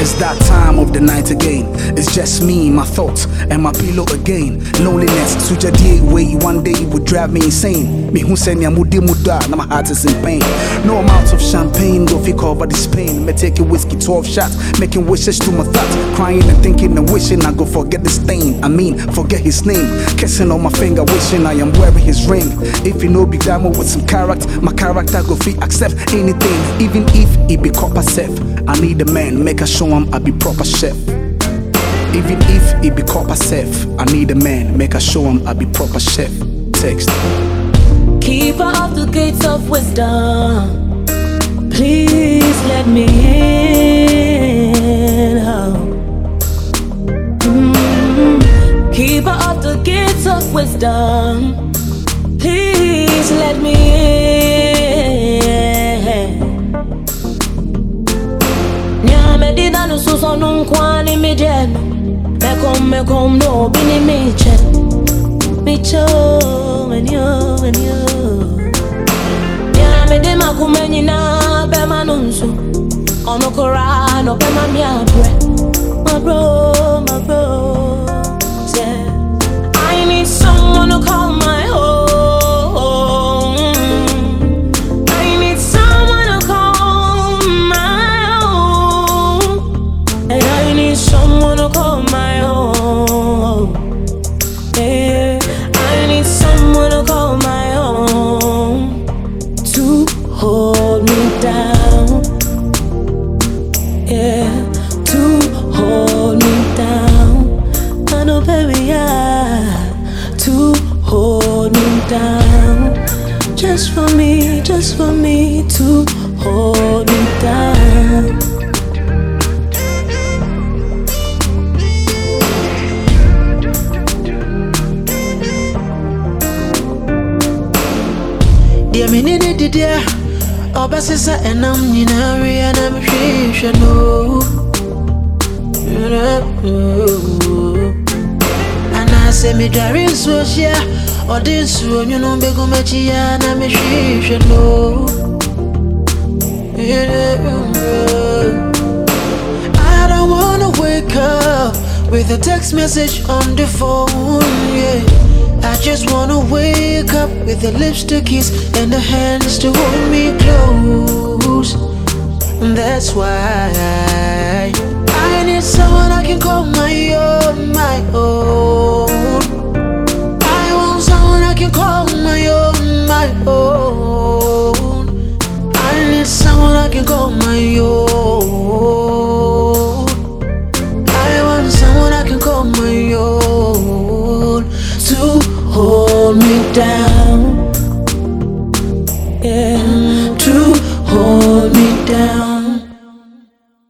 of the night again. It's just me, my thoughts, and my pillow again. Loneliness, suja day way one day would drive me insane. Me who send ya mudi muda, now my heart is in pain. No amount of champagne go fit cover this pain. Me taking whiskey 12 shots, making wishes to my thoughts, crying and thinking and wishing I go forget the stain. I mean, forget his name. Kissing on my finger, wishing I am wearing his ring. If you know big diamond with some character, my character go fit accept anything, even if it be copper self. I need a man, make a show him I be proper chef. Even if it be copper self, I need a man, make a show him I be proper chef. Text. Keeper of the gates of wisdom, please let me in. Oh. Mm. Keeper of the gates of wisdom, please let me in. no non quani mi geno Me come com no bini mi c'è Mi cho venio venio Mia me de ma kume nyina be ma nunso Ono corano be ma mi abre Ma bro ma Just for me, just for me to hold me down. deɛ mene ne dedeɛ ɔbɛsesa ɛnam nyinaa wieɛ na mehwehwɛ anaasɛ medware nsuo hyia ɔde nsuo nwono bɛgu m'akyi yɛ na mehwehwɛ no I don't wanna wake up with a text message on the phone, yeah. I just wanna wake up with the lips to kiss and the hands to hold me close. And that's why I need someone I can call my yeah.